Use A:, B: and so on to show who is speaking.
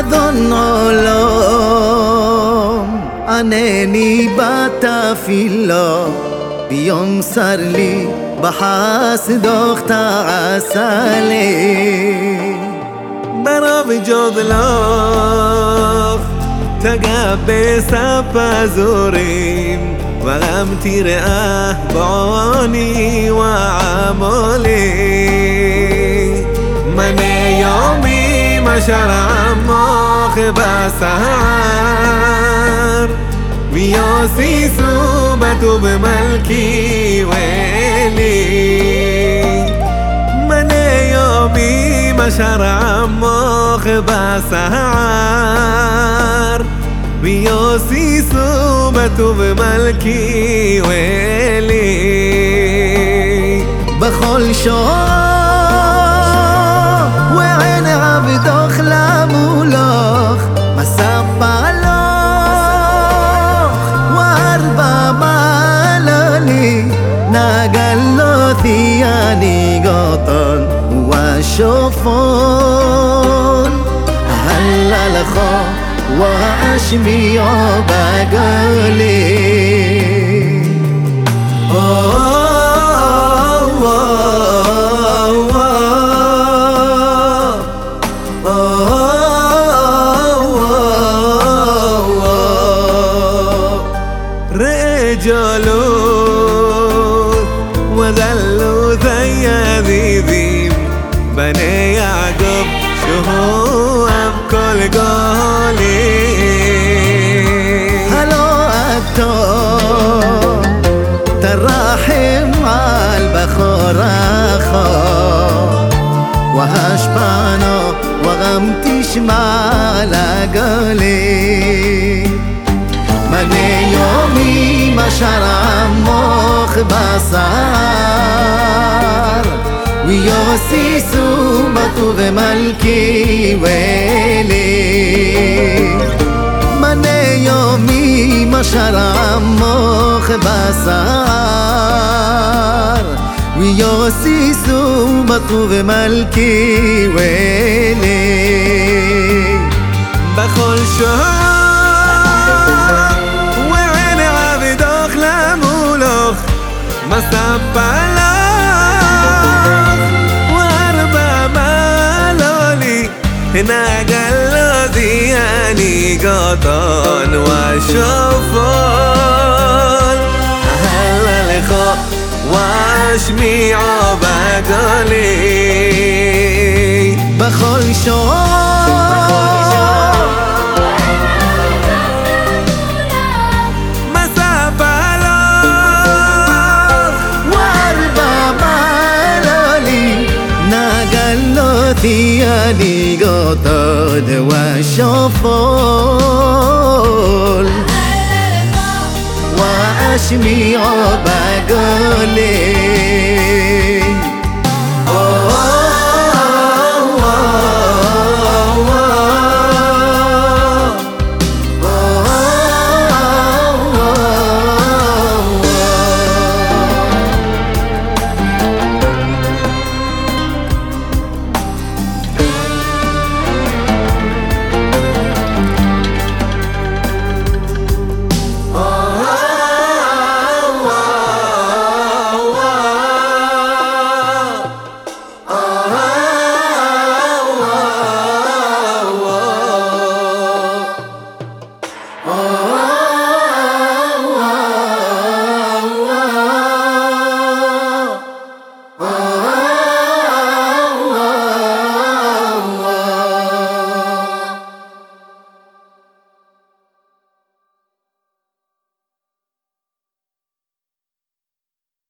A: Adon Olam Aneni batafilo ביום צר לי בחסדוך תעשה לי
B: ברוב ג'ודלוך תגבס הפזורים ולם תראה בעוני ועמולים بشر اما به سهر میاسی صوبت و به ملکی ویلی من يومي بشر اما به سهر میاسی صوبت و به ملکی ویلی
A: بخال شاه وعين عبدان الوطن وشوفون هلا لخو واشمي وبقالي ישר עמוך בשר. ויוסיסו בטו ומלכי ואלי. מנה יומי משל עמוך בשר. ויוסיסו בטו ומלכי ואלי.
B: בכל שור ಪಲಾವ್ ವಾರ ಬಾಮಾಲೋಲಿ ನಾಗಲ್ಲೋ ದಿಯಾನಿ ಗತನ್ ושופון הללך ושמיעו בגולי
A: בכל שור ليالي قطد وشفول وأشمي عبالي